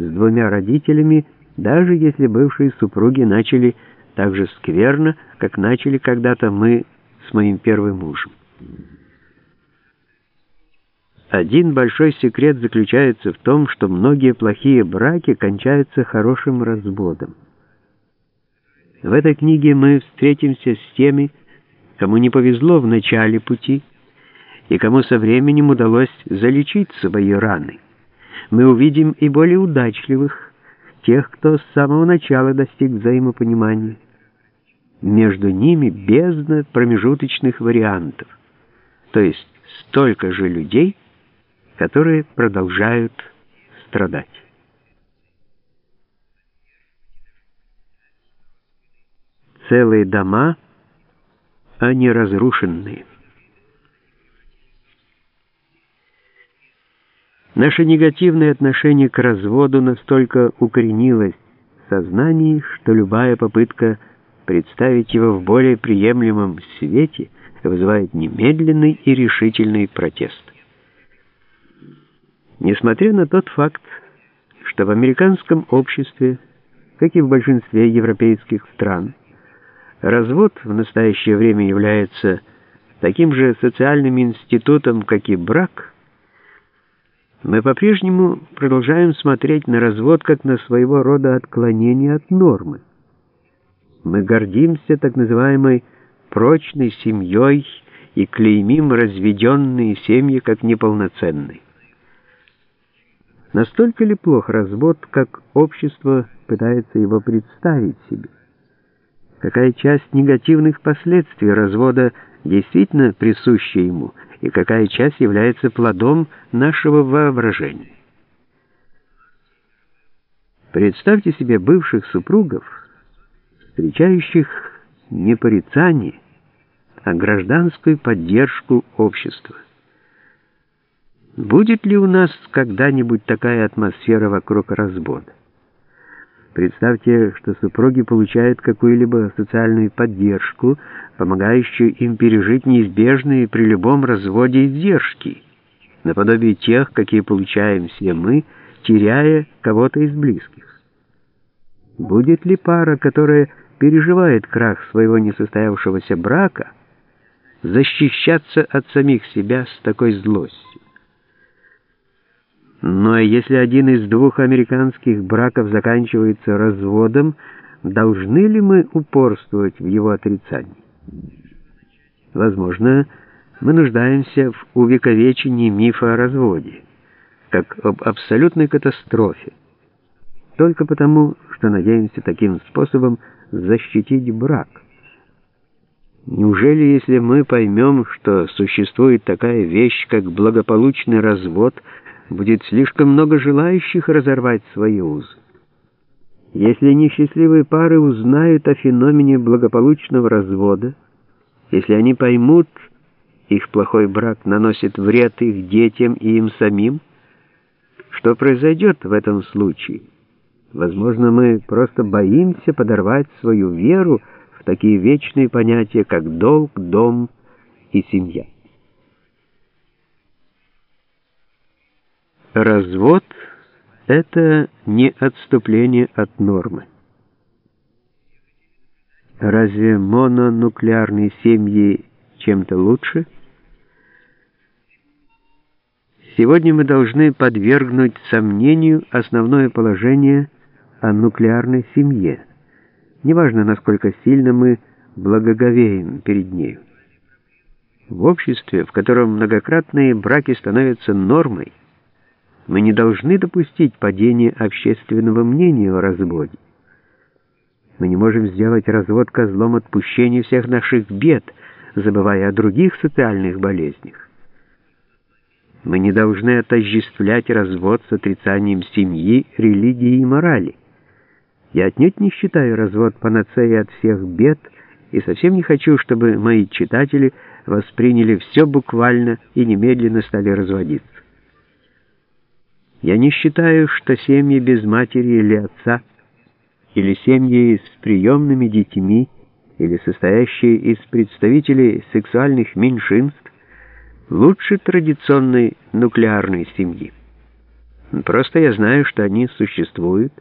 с двумя родителями, даже если бывшие супруги начали так же скверно, как начали когда-то мы с моим первым мужем. Один большой секрет заключается в том, что многие плохие браки кончаются хорошим разводом. В этой книге мы встретимся с теми, кому не повезло в начале пути, и кому со временем удалось залечить свои раны. Мы увидим и более удачливых, тех, кто с самого начала достиг взаимопонимания. Между ними бездна промежуточных вариантов, то есть столько же людей, которые продолжают страдать. Целые дома, а не разрушенные. Наше негативное отношение к разводу настолько укоренилось в сознании, что любая попытка представить его в более приемлемом свете вызывает немедленный и решительный протест. Несмотря на тот факт, что в американском обществе, как и в большинстве европейских стран, развод в настоящее время является таким же социальным институтом, как и брак, мы по-прежнему продолжаем смотреть на развод как на своего рода отклонение от нормы. Мы гордимся так называемой прочной семьей и клеймим разведенные семьи как неполноценные. Настолько ли плох развод, как общество пытается его представить себе? Какая часть негативных последствий развода действительно присуща ему, и какая часть является плодом нашего воображения? Представьте себе бывших супругов, встречающих не порицание, а гражданскую поддержку общества. Будет ли у нас когда-нибудь такая атмосфера вокруг развода? Представьте, что супруги получают какую-либо социальную поддержку, помогающую им пережить неизбежные при любом разводе издержки, наподобие тех, какие получаем все мы, теряя кого-то из близких. Будет ли пара, которая переживает крах своего несостоявшегося брака, защищаться от самих себя с такой злостью? Но если один из двух американских браков заканчивается разводом, должны ли мы упорствовать в его отрицании? Возможно, мы нуждаемся в увековечении мифа о разводе, как об абсолютной катастрофе, только потому, что надеемся таким способом защитить брак. Неужели, если мы поймем, что существует такая вещь, как благополучный развод – будет слишком много желающих разорвать свои узы. Если несчастливые пары узнают о феномене благополучного развода, если они поймут, их плохой брак наносит вред их детям и им самим, что произойдет в этом случае? Возможно, мы просто боимся подорвать свою веру в такие вечные понятия, как долг, дом и семья. Развод — это не отступление от нормы. Разве мононуклеарные семьи чем-то лучше? Сегодня мы должны подвергнуть сомнению основное положение о нуклеарной семье. Неважно, насколько сильно мы благоговеем перед нею. В обществе, в котором многократные браки становятся нормой, мы не должны допустить падения общественного мнения о разводе. Мы не можем сделать развод козлом отпущения всех наших бед, забывая о других социальных болезнях. Мы не должны отождествлять развод с отрицанием семьи, религии и морали. Я отнюдь не считаю развод панацеей от всех бед и совсем не хочу, чтобы мои читатели восприняли все буквально и немедленно стали разводиться. Я не считаю, что семьи без матери или отца, или семьи с приемными детьми, или состоящие из представителей сексуальных меньшинств, лучше традиционной нуклеарной семьи. Просто я знаю, что они существуют,